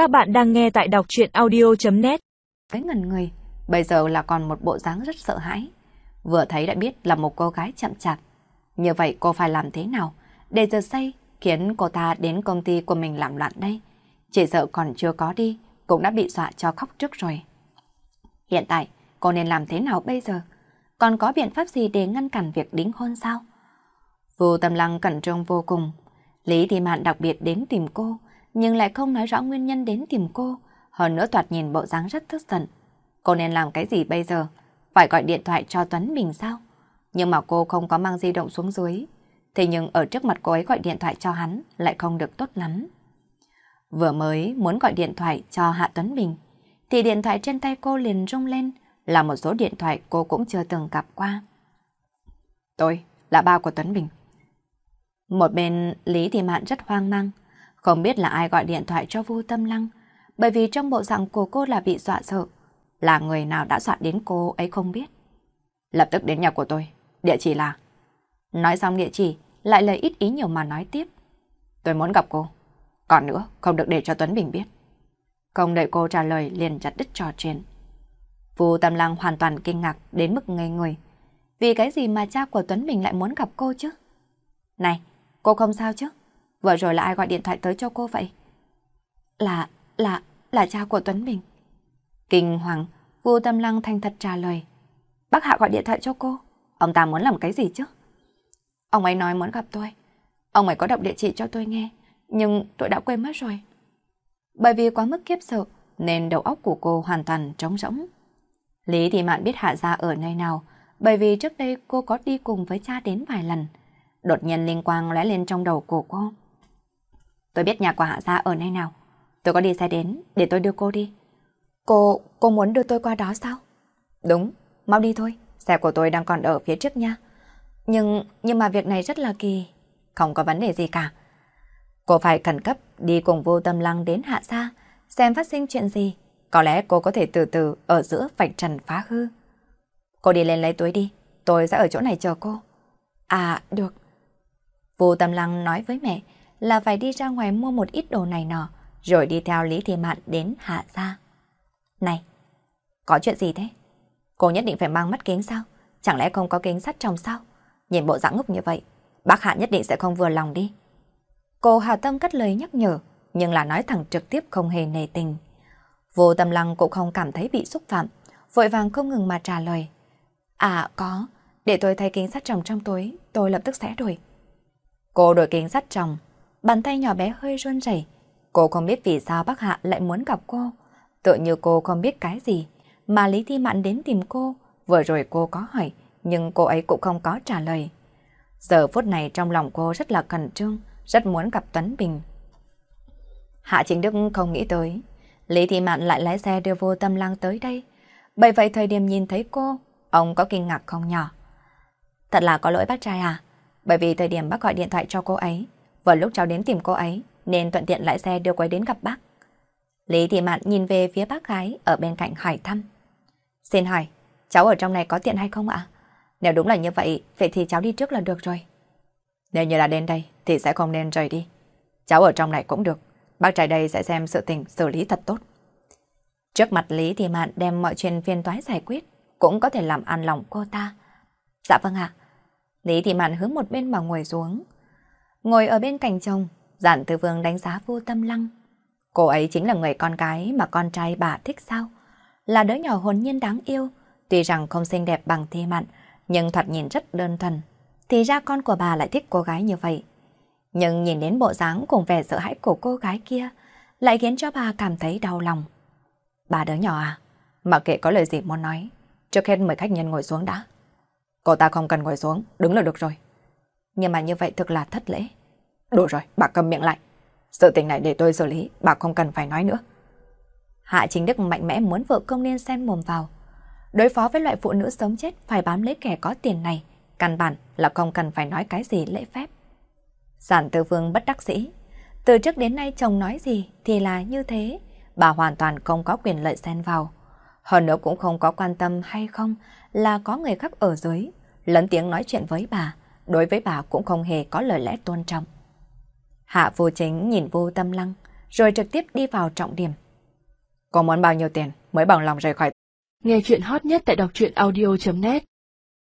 Các bạn đang nghe tại đọc chuyện audio.net Cái ngần người, bây giờ là còn một bộ dáng rất sợ hãi. Vừa thấy đã biết là một cô gái chậm chạp. Như vậy cô phải làm thế nào để giờ xây khiến cô ta đến công ty của mình làm loạn đây? Chỉ sợ còn chưa có đi, cũng đã bị dọa cho khóc trước rồi. Hiện tại, cô nên làm thế nào bây giờ? Còn có biện pháp gì để ngăn cản việc đính hôn sao? Vô tâm lăng cẩn trương vô cùng. Lý Thị Mạn đặc biệt đến tìm cô, nhưng lại không nói rõ nguyên nhân đến tìm cô. Hơn nữa thoạt nhìn bộ dáng rất tức giận. Cô nên làm cái gì bây giờ? Phải gọi điện thoại cho Tuấn Bình sao? Nhưng mà cô không có mang di động xuống dưới. Thế nhưng ở trước mặt cô ấy gọi điện thoại cho hắn lại không được tốt lắm. Vừa mới muốn gọi điện thoại cho Hạ Tuấn Bình, thì điện thoại trên tay cô liền rung lên, là một số điện thoại cô cũng chưa từng gặp qua. Tôi là ba của Tuấn Bình. Một bên Lý Thị Mạn rất hoang mang, không biết là ai gọi điện thoại cho Vu Tâm Lăng, bởi vì trong bộ dạng của cô là bị dọa sợ, là người nào đã dọa đến cô ấy không biết. Lập tức đến nhà của tôi, địa chỉ là... Nói xong địa chỉ, lại lời ít ý nhiều mà nói tiếp. Tôi muốn gặp cô. Còn nữa, không được để cho Tuấn Bình biết. Không đợi cô trả lời liền chặt đứt trò chuyện. Vu Tâm Lăng hoàn toàn kinh ngạc đến mức ngây người. Vì cái gì mà cha của Tuấn Bình lại muốn gặp cô chứ? Này, cô không sao chứ? Vừa rồi là ai gọi điện thoại tới cho cô vậy? Là, là, là cha của Tuấn Bình. Kinh hoàng, Vu Tâm Lăng thành thật trả lời. Bác Hạ gọi điện thoại cho cô. Ông ta muốn làm cái gì chứ? Ông ấy nói muốn gặp tôi. Ông ấy có đọc địa chỉ cho tôi nghe, nhưng tôi đã quên mất rồi. Bởi vì quá mức kiếp sợ, nên đầu óc của cô hoàn toàn trống rỗng. Lý Thị Mạn biết Hạ Gia ở nơi nào, bởi vì trước đây cô có đi cùng với cha đến vài lần. Đột nhiên linh quang lóe lên trong đầu của cô. Tôi biết nhà của Hạ Gia ở nơi nào. Tôi có đi xe đến, để tôi đưa cô đi. Cô, cô muốn đưa tôi qua đó sao? Đúng, mau đi thôi. Xe của tôi đang còn ở phía trước nha. Nhưng, nhưng mà việc này rất là kỳ. Không có vấn đề gì cả. Cô phải khẩn cấp đi cùng vô tâm lăng đến Hạ Gia, xem phát sinh chuyện gì. Có lẽ cô có thể từ từ ở giữa vạch trần phá hư. Cô đi lên lấy túi đi, tôi sẽ ở chỗ này chờ cô. À, được. Vô tâm lăng nói với mẹ là phải đi ra ngoài mua một ít đồ này nọ, rồi đi theo Lý Thị Mạn đến Hạ Gia. Này, có chuyện gì thế? Cô nhất định phải mang mắt kính sao? Chẳng lẽ không có kính sắt trong sao? Nhìn bộ dạng ngốc như vậy, bác Hạ nhất định sẽ không vừa lòng đi. Cô hào tâm cắt lời nhắc nhở, nhưng là nói thẳng trực tiếp không hề nề tình. Vô tâm lăng cũng không cảm thấy bị xúc phạm, vội vàng không ngừng mà trả lời. À có, để tôi thay kính sắt trồng trong túi, tôi lập tức sẽ đổi. Cô đổi kính sắt trồng, bàn tay nhỏ bé hơi run rẩy. Cô không biết vì sao bác Hạ lại muốn gặp cô. Tự như cô không biết cái gì, mà Lý Thi Mạn đến tìm cô. Vừa rồi cô có hỏi, nhưng cô ấy cũng không có trả lời. Giờ phút này trong lòng cô rất là khẩn trương, rất muốn gặp Tuấn Bình. Hạ Chính Đức không nghĩ tới, Lý Thị Mạn lại lái xe đưa vô tâm lang tới đây. Bởi vậy thời điểm nhìn thấy cô, ông có kinh ngạc không nhỏ. Thật là có lỗi bác trai à? Bởi vì thời điểm bác gọi điện thoại cho cô ấy, vừa lúc cháu đến tìm cô ấy, nên thuận tiện lại xe đưa cô ấy đến gặp bác. Lý Thị Mạn nhìn về phía bác gái ở bên cạnh hỏi thăm. Xin hỏi, cháu ở trong này có tiện hay không ạ? Nếu đúng là như vậy, vậy thì cháu đi trước là được rồi. Nếu như là đến đây, thì sẽ không nên rời đi. Cháu ở trong này cũng được. Bác trai đây sẽ xem sự tình xử lý thật tốt. Trước mặt Lý thì Mạn đem mọi chuyện phiên toái giải quyết, cũng có thể làm an lòng cô ta. Dạ vâng ạ. Lý thì Mạn hướng một bên mà ngồi xuống. Ngồi ở bên cạnh chồng, giản tư vương đánh giá vô tâm lăng. Cô ấy chính là người con gái mà con trai bà thích sao? Là đứa nhỏ hồn nhiên đáng yêu, tuy rằng không xinh đẹp bằng thi mạn, nhưng thoạt nhìn rất đơn thuần. Thì ra con của bà lại thích cô gái như vậy. Nhưng nhìn đến bộ dáng cùng vẻ sợ hãi của cô gái kia, lại khiến cho bà cảm thấy đau lòng. Bà đứa nhỏ à, mặc kệ có lời gì muốn nói, trước hết mời khách nhân ngồi xuống đã. Cô ta không cần ngồi xuống, đứng là được rồi. Nhưng mà như vậy thực là thất lễ. Đủ rồi, bà cầm miệng lại. Sự tình này để tôi xử lý, bà không cần phải nói nữa. Hạ Chính Đức mạnh mẽ muốn vợ công nên xen mồm vào. Đối phó với loại phụ nữ sống chết phải bám lấy kẻ có tiền này, căn bản là không cần phải nói cái gì lễ phép. Giản tư vương bất đắc dĩ. Từ trước đến nay chồng nói gì thì là như thế, bà hoàn toàn không có quyền lợi xen vào. Hơn nữa cũng không có quan tâm hay không là có người khác ở dưới, lấn tiếng nói chuyện với bà, đối với bà cũng không hề có lời lẽ tôn trọng. Hạ vô chính nhìn vô tâm lăng, rồi trực tiếp đi vào trọng điểm. Có muốn bao nhiêu tiền mới bằng lòng rời khỏi? Nghe chuyện hot nhất tại đọc truyện audio.net